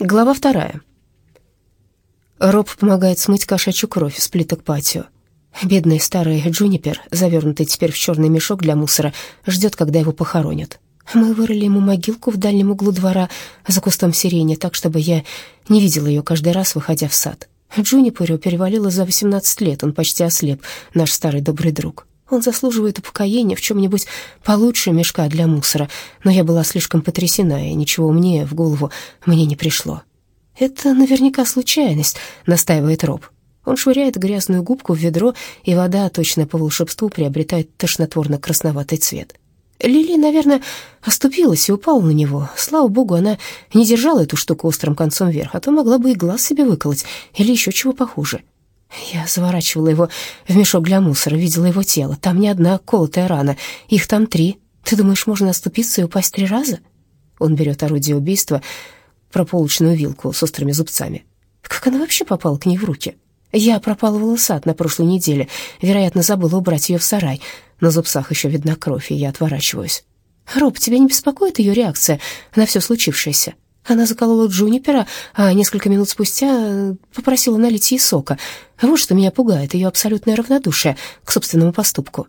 Глава вторая. Роб помогает смыть кошачью кровь с плиток патио. Бедный старый Джунипер, завернутый теперь в черный мешок для мусора, ждет, когда его похоронят. Мы вырыли ему могилку в дальнем углу двора за кустом сирени, так, чтобы я не видела ее каждый раз, выходя в сад. Джуниперу перевалило за 18 лет, он почти ослеп, наш старый добрый друг. Он заслуживает упокоения в чем-нибудь получше мешка для мусора, но я была слишком потрясена, и ничего умнее в голову мне не пришло. «Это наверняка случайность», — настаивает Роб. Он швыряет грязную губку в ведро, и вода, точно по волшебству, приобретает тошнотворно-красноватый цвет. Лили, наверное, оступилась и упала на него. Слава богу, она не держала эту штуку острым концом вверх, а то могла бы и глаз себе выколоть или еще чего похуже. Я заворачивала его в мешок для мусора, видела его тело. Там не одна колотая рана, их там три. Ты думаешь, можно оступиться и упасть три раза? Он берет орудие убийства, прополочную вилку с острыми зубцами. Как она вообще попала к ней в руки? Я пропалывала сад на прошлой неделе. Вероятно, забыла убрать ее в сарай. На зубцах еще видна кровь, и я отворачиваюсь. «Роб, тебя не беспокоит ее реакция на все случившееся?» Она заколола Джунипера, а несколько минут спустя э, попросила налить ей сока. Вот что меня пугает, ее абсолютное равнодушие к собственному поступку.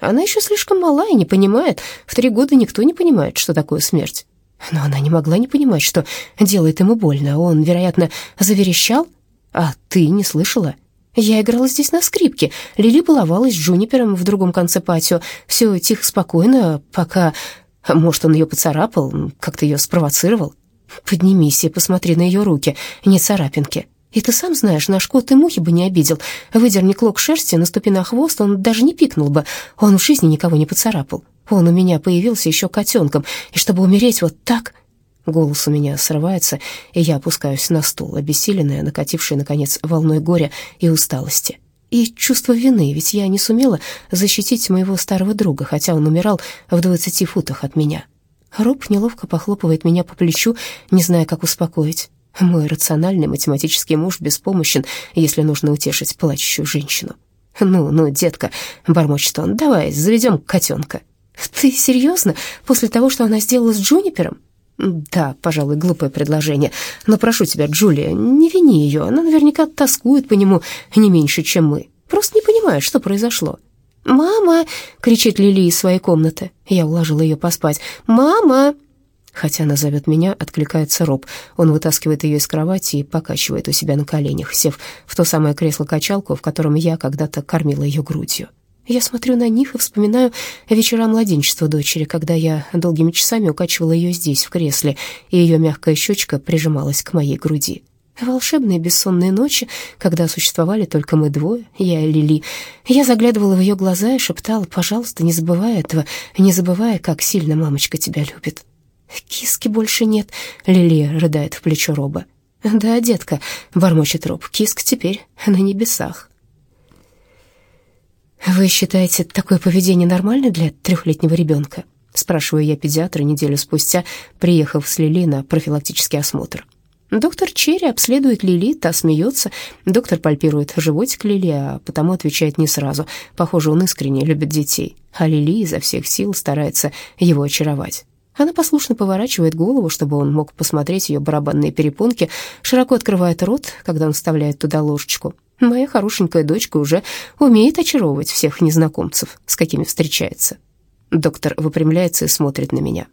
Она еще слишком мала и не понимает. В три года никто не понимает, что такое смерть. Но она не могла не понимать, что делает ему больно. Он, вероятно, заверещал. А ты не слышала? Я играла здесь на скрипке. Лили баловалась с Джунипером в другом конце патио. Все тихо, спокойно, пока... Может, он ее поцарапал, как-то ее спровоцировал. Поднимись и посмотри на ее руки, не царапинки. И ты сам знаешь, наш кот и мухи бы не обидел. Выдерни клок шерсти, наступи на хвост, он даже не пикнул бы. Он в жизни никого не поцарапал. Он у меня появился еще котенком, и чтобы умереть вот так... Голос у меня срывается, и я опускаюсь на стул, обессиленная, накатившая, наконец, волной горя и усталости. И чувство вины, ведь я не сумела защитить моего старого друга, хотя он умирал в двадцати футах от меня. Роб неловко похлопывает меня по плечу, не зная, как успокоить. Мой рациональный математический муж беспомощен, если нужно утешить плачущую женщину. «Ну, ну, детка», — бормочет он, — «давай, заведем котенка». «Ты серьезно? После того, что она сделала с Джунипером?» «Да, пожалуй, глупое предложение. Но прошу тебя, Джулия, не вини ее. Она наверняка тоскует по нему не меньше, чем мы. Просто не понимает, что произошло. «Мама!» — кричит Лили из своей комнаты. Я уложила ее поспать. «Мама!» Хотя она зовет меня, откликается Роб. Он вытаскивает ее из кровати и покачивает у себя на коленях, сев в то самое кресло-качалку, в котором я когда-то кормила ее грудью. Я смотрю на них и вспоминаю вечера младенчества дочери, когда я долгими часами укачивала ее здесь, в кресле, и ее мягкая щечка прижималась к моей груди. Волшебные бессонные ночи, когда существовали только мы двое, я и Лили. Я заглядывала в ее глаза и шептала, пожалуйста, не забывай этого, не забывай, как сильно мамочка тебя любит. Киски больше нет, Лили рыдает в плечо Роба. Да, детка, бормочет Роб, киск теперь на небесах. Вы считаете такое поведение нормально для трехлетнего ребенка? Спрашиваю я педиатра неделю спустя, приехав с Лили на профилактический осмотр. Доктор Черри обследует Лили, та смеется. Доктор пальпирует животик Лили, а потому отвечает не сразу. Похоже, он искренне любит детей, а Лили изо всех сил старается его очаровать. Она послушно поворачивает голову, чтобы он мог посмотреть ее барабанные перепонки, широко открывает рот, когда он вставляет туда ложечку. Моя хорошенькая дочка уже умеет очаровывать всех незнакомцев, с какими встречается. Доктор выпрямляется и смотрит на меня.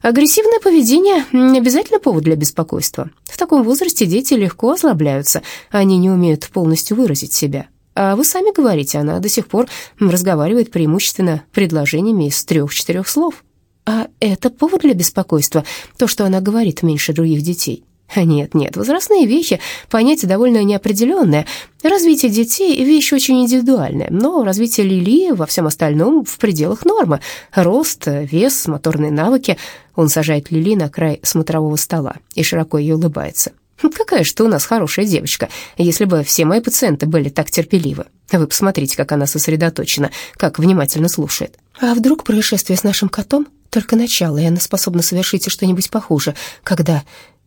Агрессивное поведение не обязательно повод для беспокойства. В таком возрасте дети легко озлобляются, они не умеют полностью выразить себя. А вы сами говорите, она до сих пор разговаривает преимущественно предложениями из трех-четырех слов. А это повод для беспокойства, то, что она говорит меньше других детей. Нет, нет, возрастные вехи – понятие довольно неопределенное. Развитие детей – вещь очень индивидуальная, но развитие Лили во всем остальном в пределах нормы. Рост, вес, моторные навыки. Он сажает Лили на край смотрового стола и широко ей улыбается. «Какая же ты у нас хорошая девочка, если бы все мои пациенты были так терпеливы. Вы посмотрите, как она сосредоточена, как внимательно слушает. А вдруг происшествие с нашим котом только начало, и она способна совершить что-нибудь похуже, когда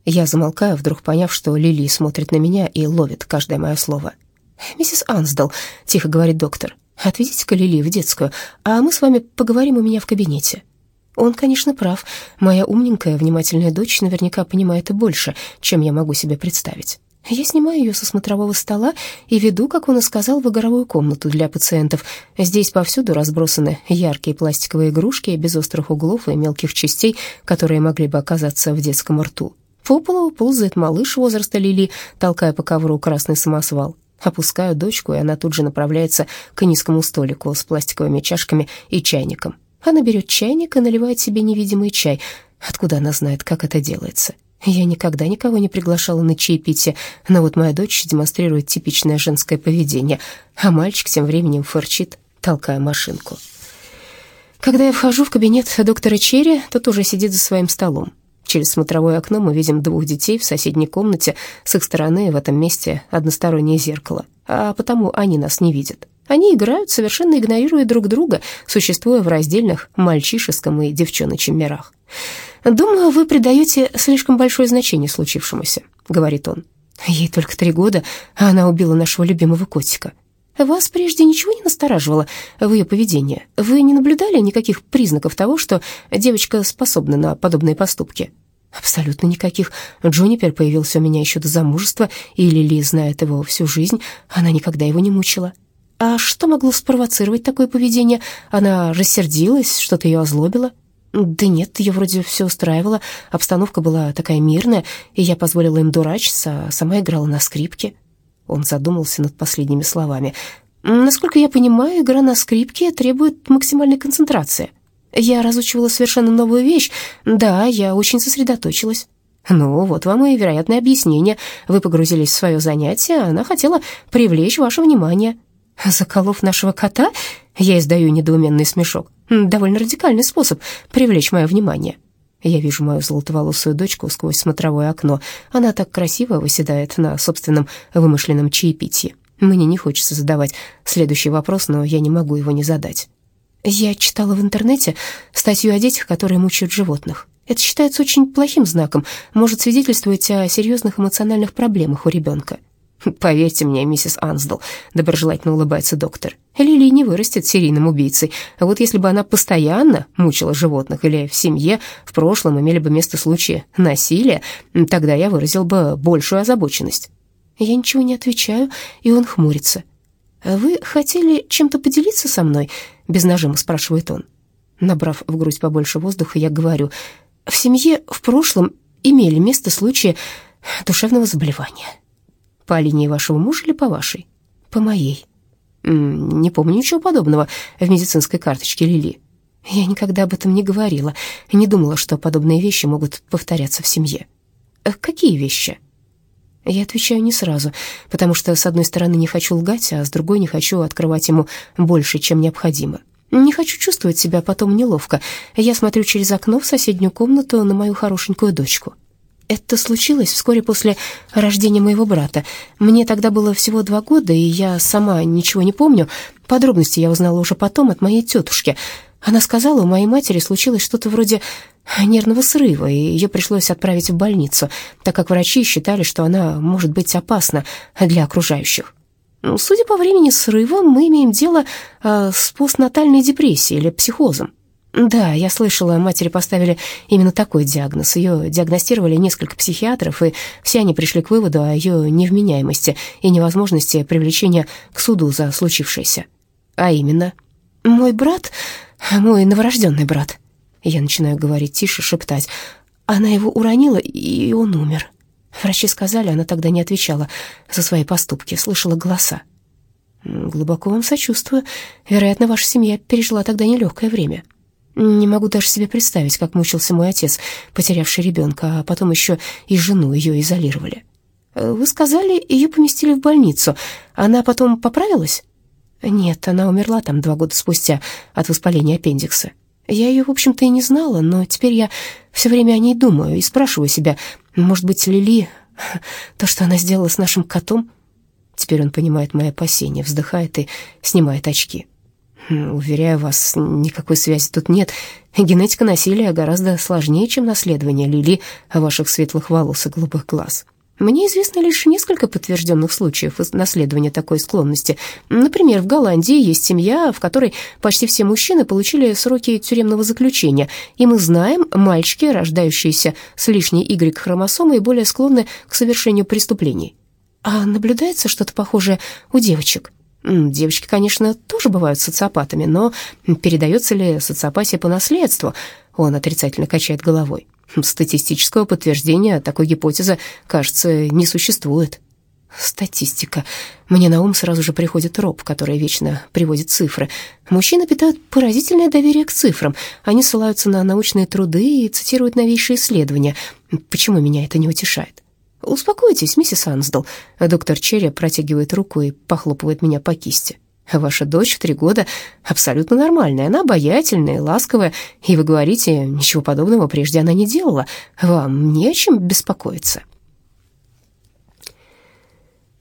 я замолкаю, вдруг поняв, что Лили смотрит на меня и ловит каждое мое слово. «Миссис Ансдал», — тихо говорит доктор, — «отведите-ка Лили в детскую, а мы с вами поговорим у меня в кабинете». Он, конечно, прав. Моя умненькая, внимательная дочь наверняка понимает и больше, чем я могу себе представить. Я снимаю ее со смотрового стола и веду, как он и сказал, в игровую комнату для пациентов. Здесь повсюду разбросаны яркие пластиковые игрушки без острых углов и мелких частей, которые могли бы оказаться в детском рту. По полу ползает малыш возраста Лили, толкая по ковру красный самосвал. Опускаю дочку, и она тут же направляется к низкому столику с пластиковыми чашками и чайником. Она берет чайник и наливает себе невидимый чай. Откуда она знает, как это делается? Я никогда никого не приглашала на чаепитие, но вот моя дочь демонстрирует типичное женское поведение, а мальчик тем временем фырчит, толкая машинку. Когда я вхожу в кабинет доктора Черри, тот уже сидит за своим столом. Через смотровое окно мы видим двух детей в соседней комнате. С их стороны в этом месте одностороннее зеркало, а потому они нас не видят. Они играют, совершенно игнорируя друг друга, существуя в раздельных мальчишеском и девчоночем мирах. «Думаю, вы придаете слишком большое значение случившемуся», — говорит он. «Ей только три года, а она убила нашего любимого котика. Вас прежде ничего не настораживало в ее поведении? Вы не наблюдали никаких признаков того, что девочка способна на подобные поступки?» «Абсолютно никаких. Джунипер появился у меня еще до замужества, и Лили знает его всю жизнь. Она никогда его не мучила». А что могло спровоцировать такое поведение? Она рассердилась, что-то ее озлобило? Да нет, ее вроде все устраивало. Обстановка была такая мирная, и я позволила им дурачиться, а сама играла на скрипке. Он задумался над последними словами. Насколько я понимаю, игра на скрипке требует максимальной концентрации. Я разучивала совершенно новую вещь. Да, я очень сосредоточилась. Ну, вот вам и вероятное объяснение. Вы погрузились в свое занятие, а она хотела привлечь ваше внимание. Заколов нашего кота, я издаю недоуменный смешок. Довольно радикальный способ привлечь мое внимание. Я вижу мою золотоволосую дочку сквозь смотровое окно. Она так красиво выседает на собственном вымышленном чаепитии. Мне не хочется задавать следующий вопрос, но я не могу его не задать. Я читала в интернете статью о детях, которые мучают животных. Это считается очень плохим знаком, может свидетельствовать о серьезных эмоциональных проблемах у ребенка. «Поверьте мне, миссис Ансдал», — доброжелательно улыбается доктор, «Лили не вырастет серийным убийцей. А вот если бы она постоянно мучила животных или в семье в прошлом имели бы место случаи насилия, тогда я выразил бы большую озабоченность». Я ничего не отвечаю, и он хмурится. «А «Вы хотели чем-то поделиться со мной?» — без нажима спрашивает он. Набрав в грудь побольше воздуха, я говорю, «В семье в прошлом имели место случаи душевного заболевания». По линии вашего мужа или по вашей? По моей. Не помню ничего подобного в медицинской карточке Лили. Я никогда об этом не говорила, не думала, что подобные вещи могут повторяться в семье. Э, какие вещи? Я отвечаю не сразу, потому что, с одной стороны, не хочу лгать, а с другой не хочу открывать ему больше, чем необходимо. Не хочу чувствовать себя потом неловко. Я смотрю через окно в соседнюю комнату на мою хорошенькую дочку. Это случилось вскоре после рождения моего брата. Мне тогда было всего два года, и я сама ничего не помню. Подробности я узнала уже потом от моей тетушки. Она сказала, у моей матери случилось что-то вроде нервного срыва, и ее пришлось отправить в больницу, так как врачи считали, что она может быть опасна для окружающих. Ну, судя по времени срыва, мы имеем дело э, с постнатальной депрессией или психозом. Да, я слышала, матери поставили именно такой диагноз. Ее диагностировали несколько психиатров, и все они пришли к выводу о ее невменяемости и невозможности привлечения к суду за случившееся. А именно, мой брат, мой новорожденный брат, я начинаю говорить тише, шептать, она его уронила, и он умер. Врачи сказали, она тогда не отвечала за свои поступки, слышала голоса. Глубоко вам сочувствую. Вероятно, ваша семья пережила тогда нелегкое время. Не могу даже себе представить, как мучился мой отец, потерявший ребенка, а потом еще и жену ее изолировали. Вы сказали, ее поместили в больницу. Она потом поправилась? Нет, она умерла там два года спустя от воспаления аппендикса. Я ее, в общем-то, и не знала, но теперь я все время о ней думаю и спрашиваю себя, может быть, Лили, то, что она сделала с нашим котом? Теперь он понимает мои опасения, вздыхает и снимает очки. Уверяю вас, никакой связи тут нет. Генетика насилия гораздо сложнее, чем наследование Лили ваших светлых волос и голубых глаз. Мне известно лишь несколько подтвержденных случаев наследования такой склонности. Например, в Голландии есть семья, в которой почти все мужчины получили сроки тюремного заключения, и мы знаем, мальчики, рождающиеся с лишней Y-хромосомой, более склонны к совершению преступлений. А наблюдается что-то похожее у девочек? Девочки, конечно, тоже бывают социопатами, но передается ли социопатия по наследству? Он отрицательно качает головой. Статистического подтверждения такой гипотезы, кажется, не существует. Статистика. Мне на ум сразу же приходит Роб, который вечно приводит цифры. Мужчины питают поразительное доверие к цифрам. Они ссылаются на научные труды и цитируют новейшие исследования. Почему меня это не утешает? «Успокойтесь, миссис Ансдал». Доктор Черри протягивает руку и похлопывает меня по кисти. Ваша дочь в три года абсолютно нормальная, она обаятельная, ласковая, и вы говорите, ничего подобного прежде она не делала. Вам не о чем беспокоиться.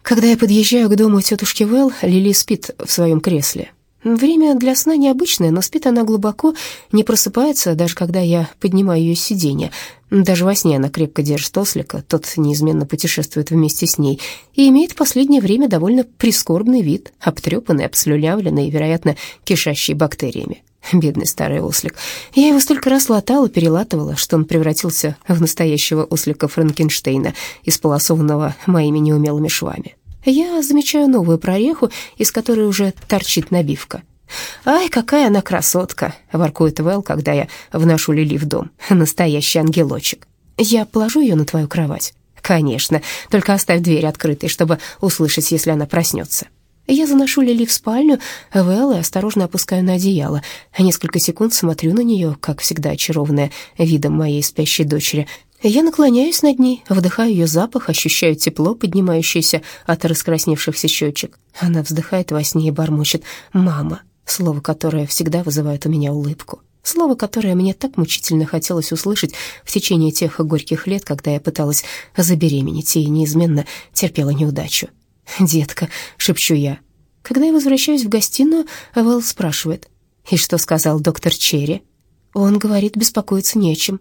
Когда я подъезжаю к дому тетушки Вэл, Лили спит в своем кресле. Время для сна необычное, но спит она глубоко, не просыпается, даже когда я поднимаю ее с сиденья. Даже во сне она крепко держит ослика, тот неизменно путешествует вместе с ней и имеет в последнее время довольно прискорбный вид, обтрепанный, обслюнявленный и, вероятно, кишащий бактериями. Бедный старый ослик. Я его столько раз латала, перелатывала, что он превратился в настоящего ослика Франкенштейна, исполосованного моими неумелыми швами. Я замечаю новую прореху, из которой уже торчит набивка. «Ай, какая она красотка!» — воркует Вэл, когда я вношу Лили в дом. «Настоящий ангелочек. Я положу ее на твою кровать?» «Конечно, только оставь дверь открытой, чтобы услышать, если она проснется». Я заношу Лили в спальню, Вэл и осторожно опускаю на одеяло. Несколько секунд смотрю на нее, как всегда очарованная видом моей спящей дочери. Я наклоняюсь над ней, вдыхаю ее запах, ощущаю тепло, поднимающееся от раскрасневшихся щечек. Она вздыхает во сне и бормочет «мама», слово, которое всегда вызывает у меня улыбку. Слово, которое мне так мучительно хотелось услышать в течение тех горьких лет, когда я пыталась забеременеть и неизменно терпела неудачу. «Детка», — шепчу я. Когда я возвращаюсь в гостиную, Вэл спрашивает, «И что сказал доктор Черри?» Он говорит, беспокоиться нечем.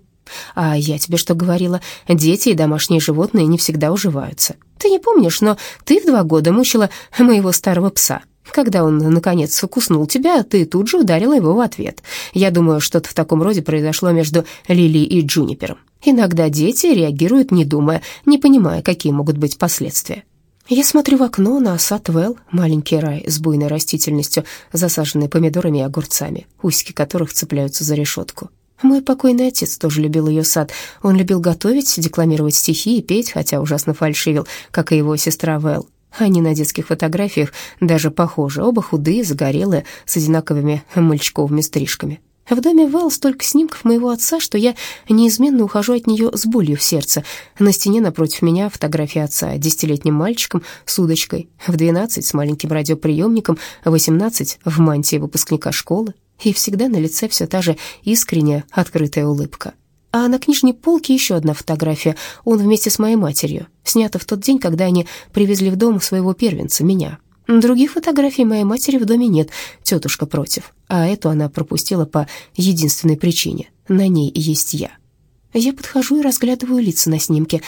А я тебе что говорила? Дети и домашние животные не всегда уживаются. Ты не помнишь, но ты в два года мучила моего старого пса. Когда он, наконец, укуснул тебя, ты тут же ударила его в ответ. Я думаю, что-то в таком роде произошло между Лили и Джунипером. Иногда дети реагируют, не думая, не понимая, какие могут быть последствия. Я смотрю в окно на сад Вэл, маленький рай с буйной растительностью, засаженный помидорами и огурцами, усики которых цепляются за решетку. Мой покойный отец тоже любил ее сад. Он любил готовить, декламировать стихи и петь, хотя ужасно фальшивил, как и его сестра Вэл. Они на детских фотографиях даже похожи, оба худые, загорелые, с одинаковыми мальчиковыми стрижками. В доме Вэл столько снимков моего отца, что я неизменно ухожу от нее с болью в сердце. На стене напротив меня фотография отца десятилетним мальчиком с удочкой, в 12 с маленьким радиоприемником, в 18 в мантии выпускника школы, и всегда на лице все та же искренняя, открытая улыбка. А на книжной полке еще одна фотография. Он вместе с моей матерью. Снята в тот день, когда они привезли в дом своего первенца, меня. Других фотографий моей матери в доме нет, тетушка против. А эту она пропустила по единственной причине. На ней есть я. Я подхожу и разглядываю лица на снимке.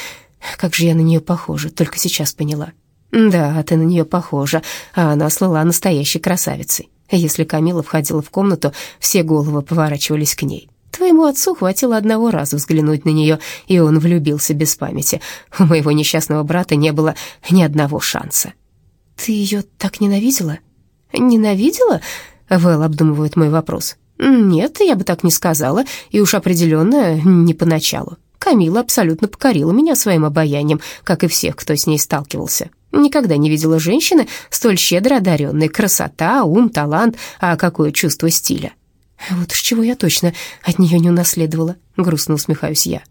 Как же я на нее похожа, только сейчас поняла. Да, ты на нее похожа, а она слыла настоящей красавицей. Если Камила входила в комнату, все головы поворачивались к ней. Твоему отцу хватило одного раза взглянуть на нее, и он влюбился без памяти. У моего несчастного брата не было ни одного шанса. «Ты ее так ненавидела?» «Ненавидела?» — Вэл обдумывает мой вопрос. «Нет, я бы так не сказала, и уж определенно не поначалу. Камила абсолютно покорила меня своим обаянием, как и всех, кто с ней сталкивался. Никогда не видела женщины столь щедро одаренной. Красота, ум, талант, а какое чувство стиля. Вот уж чего я точно от нее не унаследовала, грустно усмехаюсь я.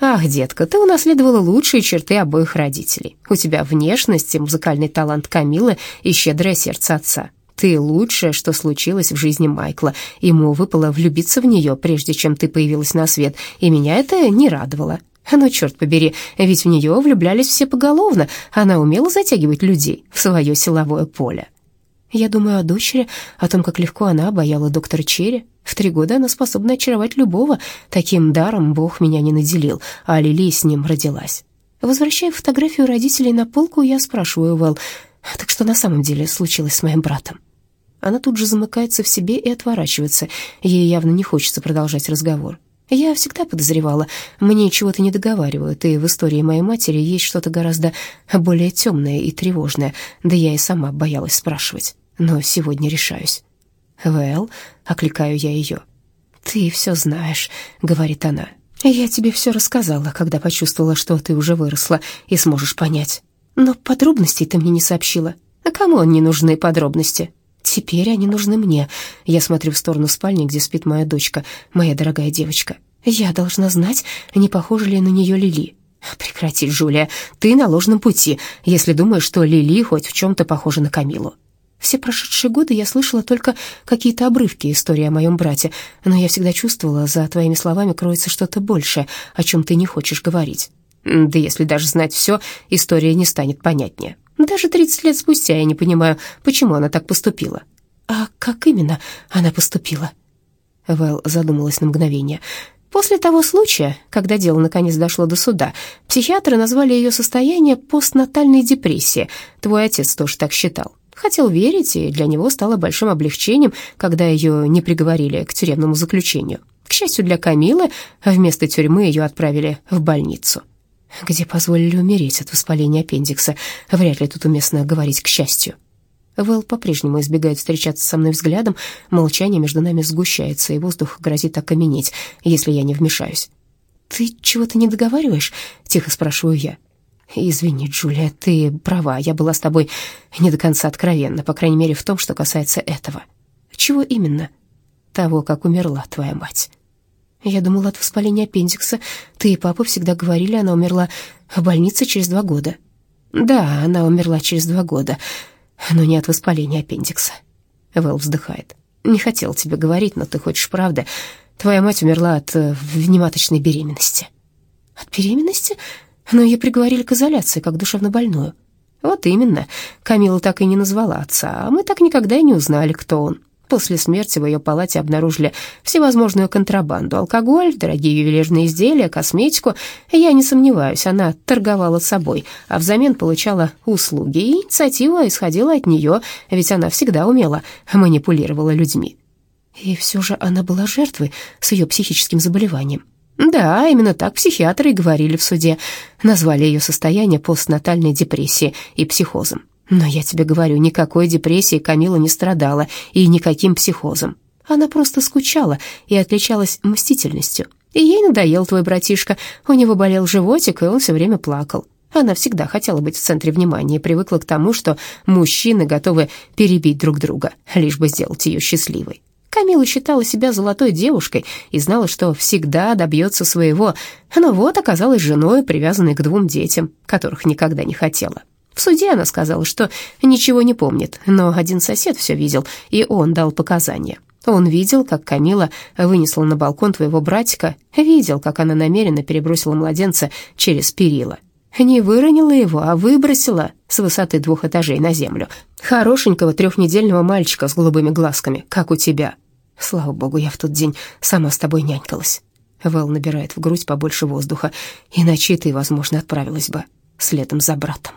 Ах, детка, ты унаследовала лучшие черты обоих родителей. У тебя внешность и музыкальный талант Камилы и щедрое сердце отца. Ты лучшее, что случилось в жизни Майкла. Ему выпало влюбиться в нее, прежде чем ты появилась на свет, и меня это не радовало. Но, черт побери, ведь в нее влюблялись все поголовно. Она умела затягивать людей в свое силовое поле. Я думаю о дочери, о том, как легко она обаяла доктора Черри. В три года она способна очаровать любого. Таким даром Бог меня не наделил, а Лили с ним родилась. Возвращая фотографию родителей на полку, я спрашиваю Вэл, «Так что на самом деле случилось с моим братом?» Она тут же замыкается в себе и отворачивается. Ей явно не хочется продолжать разговор. Я всегда подозревала, мне чего-то не договаривают, и в истории моей матери есть что-то гораздо более темное и тревожное, да я и сама боялась спрашивать. Но сегодня решаюсь. «Вэл», — окликаю я ее. «Ты все знаешь», — говорит она. «Я тебе все рассказала, когда почувствовала, что ты уже выросла и сможешь понять. Но подробностей ты мне не сообщила. А кому не нужны подробности?» Теперь они нужны мне. Я смотрю в сторону спальни, где спит моя дочка, моя дорогая девочка. Я должна знать, не похожа ли на нее Лили. Прекрати, Джулия, ты на ложном пути, если думаешь, что Лили хоть в чем-то похожа на Камилу. Все прошедшие годы я слышала только какие-то обрывки истории о моем брате, но я всегда чувствовала, за твоими словами кроется что-то большее, о чем ты не хочешь говорить. Да если даже знать все, история не станет понятнее. Даже 30 лет спустя я не понимаю, почему она так поступила. А как именно она поступила? Вэл задумалась на мгновение. После того случая, когда дело наконец дошло до суда, психиатры назвали ее состояние постнатальной депрессией. Твой отец тоже так считал. Хотел верить, и для него стало большим облегчением, когда ее не приговорили к тюремному заключению. К счастью для Камилы, вместо тюрьмы ее отправили в больницу где позволили умереть от воспаления аппендикса. Вряд ли тут уместно говорить «к счастью». Вэл по-прежнему избегает встречаться со мной взглядом, молчание между нами сгущается, и воздух грозит окаменеть, если я не вмешаюсь. «Ты чего-то не договариваешь?» — тихо спрашиваю я. «Извини, Джулия, ты права, я была с тобой не до конца откровенна, по крайней мере, в том, что касается этого». «Чего именно?» «Того, как умерла твоя мать». Я думала от воспаления аппендикса. Ты и папа всегда говорили, она умерла в больнице через два года. Да, она умерла через два года, но не от воспаления аппендикса. Вэл вздыхает. Не хотел тебе говорить, но ты хочешь правды. Твоя мать умерла от э, внематочной беременности. От беременности? Но ее приговорили к изоляции, как душевнобольную. Вот именно. Камила так и не назвала отца, а мы так никогда и не узнали, кто он. После смерти в ее палате обнаружили всевозможную контрабанду, алкоголь, дорогие ювелирные изделия, косметику. Я не сомневаюсь, она торговала собой, а взамен получала услуги, и инициатива исходила от нее, ведь она всегда умела манипулировала людьми. И все же она была жертвой с ее психическим заболеванием. Да, именно так психиатры и говорили в суде. Назвали ее состояние постнатальной депрессией и психозом. Но я тебе говорю, никакой депрессии Камила не страдала и никаким психозом. Она просто скучала и отличалась мстительностью. И ей надоел твой братишка, у него болел животик, и он все время плакал. Она всегда хотела быть в центре внимания и привыкла к тому, что мужчины готовы перебить друг друга, лишь бы сделать ее счастливой. Камила считала себя золотой девушкой и знала, что всегда добьется своего, но вот оказалась женой, привязанной к двум детям, которых никогда не хотела. В суде она сказала, что ничего не помнит, но один сосед все видел, и он дал показания. Он видел, как Камила вынесла на балкон твоего братика, видел, как она намеренно перебросила младенца через перила. Не выронила его, а выбросила с высоты двух этажей на землю. Хорошенького трехнедельного мальчика с голубыми глазками, как у тебя. Слава богу, я в тот день сама с тобой нянькалась. Вэл набирает в грудь побольше воздуха, иначе ты, возможно, отправилась бы следом за братом.